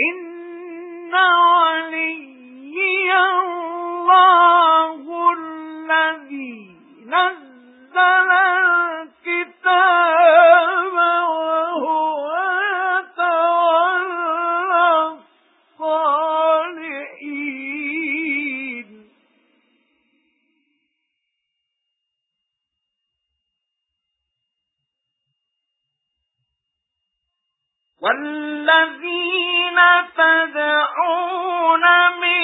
إِنَّ وَلِيِّيَ اللَّهُ الَّذِي نَزَّلَ الْكِتَابَ وَهُوَ يَتَوَلَّى الصَّالِحِينَ وَالَّذِينَ تَدْعُونَ مِن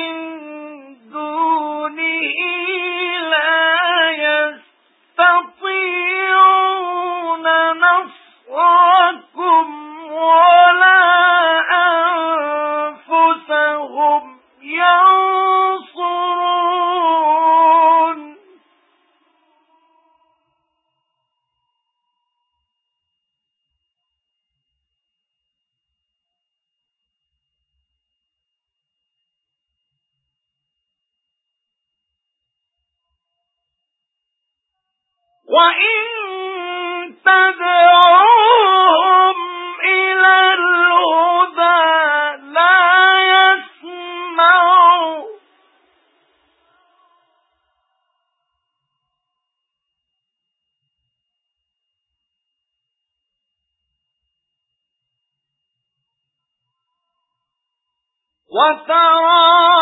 وَإِن تَدْعُوهُمْ إِلَى الْهُدَى لَا يَسْمَعُوا وَتَرَاهُمْ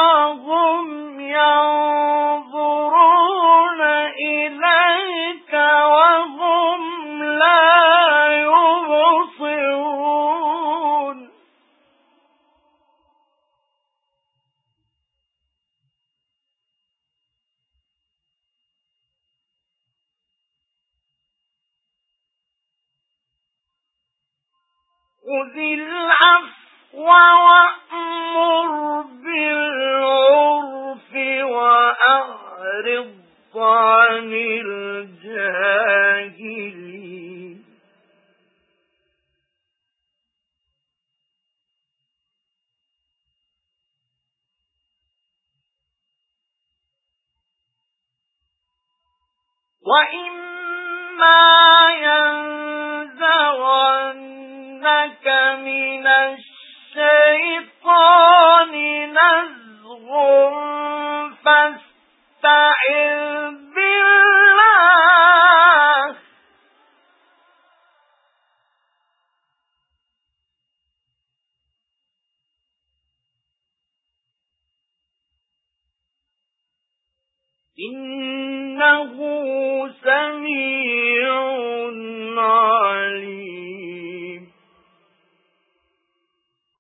خُذِ الْعَفْوَ وَأْمُرْ بِالْعُرْفِ وَأَعْرِضْ عَنِ الْجَاهِلِينَ. وَإِمَّا يَنزَغَنَّكَ مِنَ الشَّيْطَانِ نَزْغٌ فَاسْتَعِذْ بِاللَّهِ. إِنَّهُ سَمِيعٌ